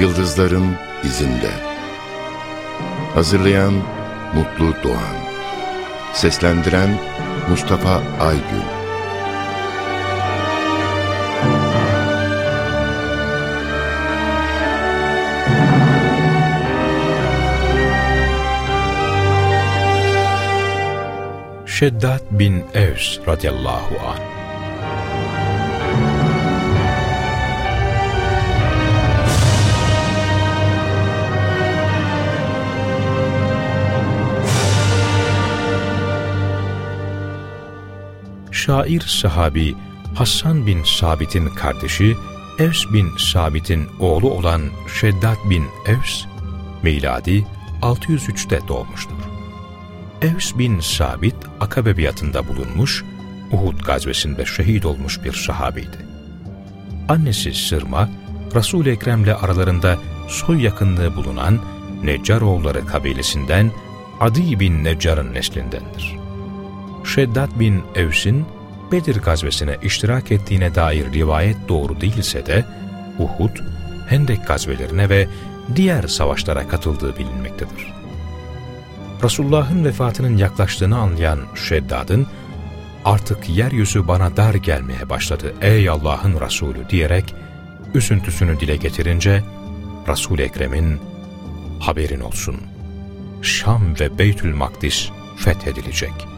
Yıldızların izinde. Hazırlayan Mutlu Doğan. Seslendiren Mustafa Aygün. Şeddat bin Evs radıyallahu anh şair sahabi Hasan bin Sabit'in kardeşi Evs bin Sabit'in oğlu olan Şeddat bin Evs, miladi 603'te doğmuştur. Evs bin Sabit, Akabe biatında bulunmuş, Uhud gazvesinde şehit olmuş bir sahabiydi. Annesi Sırma, Resul-i Ekrem'le aralarında soy yakınlığı bulunan Neccaroğulları kabilesinden Adi bin Neccar'ın neslindendir. Şeddat bin Evs'in Bedir gazvesine iştirak ettiğine dair rivayet doğru değilse de Uhud, Hendek gazvelerine ve diğer savaşlara katıldığı bilinmektedir. Resulullah'ın vefatının yaklaştığını anlayan Şeddad'ın artık yeryüzü bana dar gelmeye başladı ey Allah'ın Resulü diyerek üzüntüsünü dile getirince Resul-i Ekrem'in haberin olsun Şam ve Beytül Makdis fethedilecek.''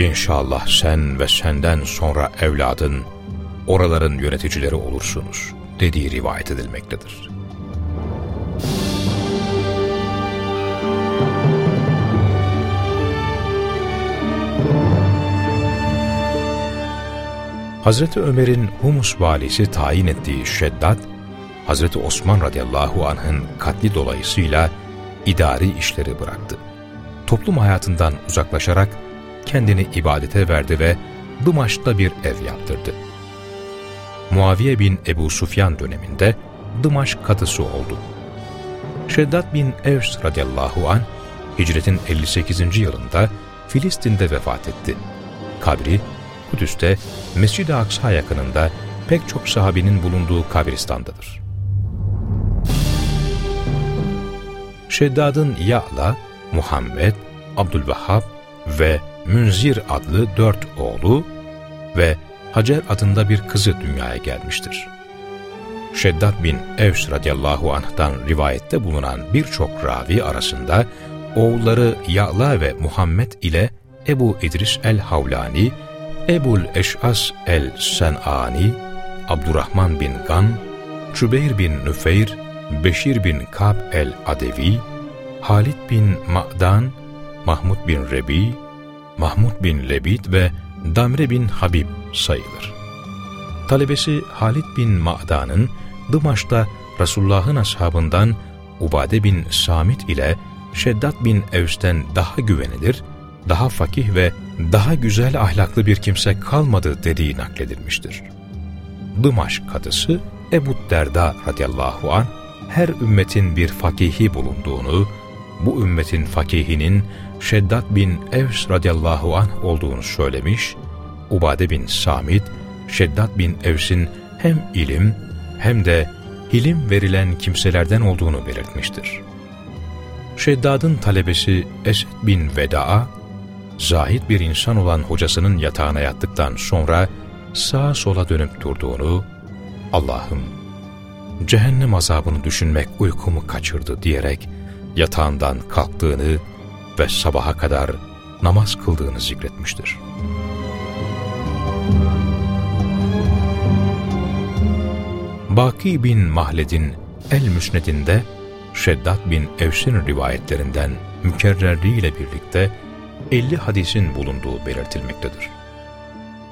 İnşallah sen ve senden sonra evladın oraların yöneticileri olursunuz dediği rivayet edilmektedir. Hazreti Ömer'in Humus valisi tayin ettiği Şeddat, Hazreti Osman radıyallahu anh'ın katli dolayısıyla idari işleri bıraktı. Toplum hayatından uzaklaşarak kendini ibadete verdi ve Dımaş'ta bir ev yaptırdı. Muaviye bin Ebu Sufyan döneminde Dımaş kadısı oldu. Şeddat bin Evs radıyallahu an hicretin 58. yılında Filistin'de vefat etti. Kabri Kudüs'te Mescid-i Aksa yakınında pek çok sahabinin bulunduğu kabristandadır. Şeddad'ın Ya'la, Muhammed, Abdülvehhab ve Münzir adlı dört oğlu ve Hacer adında bir kızı dünyaya gelmiştir. Şeddat bin Evs radıyallahu anh'tan rivayette bulunan birçok ravi arasında oğulları Ya'la ve Muhammed ile Ebu İdris el-Havlani, Ebul Eş'as el-Sen'ani, Abdurrahman bin Gan, Cübeyr bin Nüfeyr, Beşir bin Kab el-Adevi, Halid bin Ma'dan, Mahmud bin Rebi, Mahmud bin Lebid ve Damre bin Habib sayılır. Talebesi Halid bin Ma'dan'ın Dımaş'ta Resulullah'ın ashabından Ubade bin Samit ile Şeddat bin Evs'ten daha güvenilir, daha fakih ve daha güzel ahlaklı bir kimse kalmadı dediği nakledilmiştir. Dımaş kadısı Ebu Derda radıyallahu an her ümmetin bir fakihi bulunduğunu, bu ümmetin fakihinin Şeddat bin Evs radıyallahu anh olduğunu söylemiş, Ubade bin Samit, Şeddat bin Evs'in hem ilim hem de hilim verilen kimselerden olduğunu belirtmiştir. Şeddad'ın talebesi Esed bin Veda'a, zahid bir insan olan hocasının yatağına yattıktan sonra sağa sola dönüp durduğunu, Allah'ım cehennem azabını düşünmek uykumu kaçırdı diyerek yatağından kalktığını ve sabaha kadar namaz kıldığını zikretmiştir. Baki bin Mahled'in El-Müsned'inde Şeddat bin Evs'in rivayetlerinden mükerrerliğiyle birlikte 50 hadisin bulunduğu belirtilmektedir.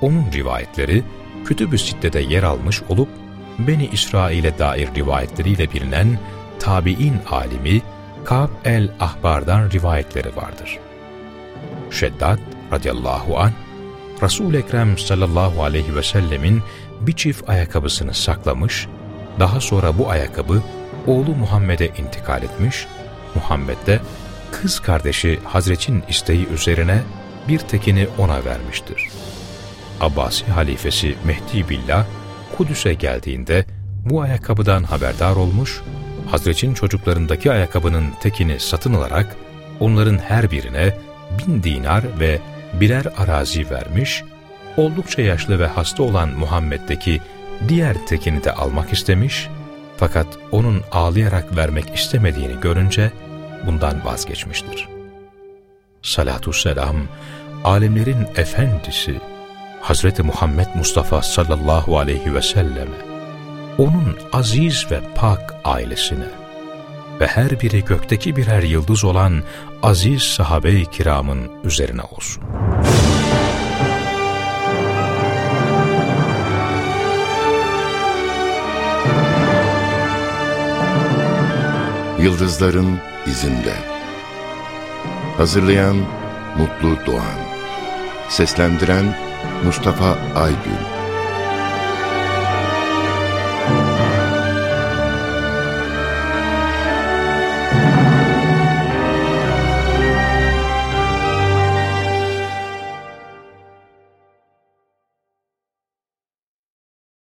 Onun rivayetleri Kütüb-ü Sitte'de yer almış olup Beni İsrail'e dair rivayetleriyle bilinen tabi'in alimi Kab el-Ahbar'dan rivayetleri vardır. Şeddat radıyallahu an Resul Ekrem sallallahu aleyhi ve sellemin bir çift ayakkabısını saklamış, daha sonra bu ayakkabı oğlu Muhammed'e intikal etmiş, Muhammed de kız kardeşi Hazret'in isteği üzerine bir tekini ona vermiştir. Abbasi halifesi Mehdi Billah Kudüs'e geldiğinde bu ayakkabıdan haberdar olmuş Hazreç'in çocuklarındaki ayakkabının tekini satın alarak onların her birine bin dinar ve birer arazi vermiş, oldukça yaşlı ve hasta olan Muhammed'deki diğer tekini de almak istemiş, fakat onun ağlayarak vermek istemediğini görünce bundan vazgeçmiştir. Salatü selam, alemlerin efendisi, Hazreti Muhammed Mustafa sallallahu aleyhi ve selleme, onun aziz ve pak ailesine ve her biri gökteki birer yıldız olan aziz sahabe-i kiramın üzerine olsun. Yıldızların izinde. Hazırlayan Mutlu Doğan. Seslendiren Mustafa Aygün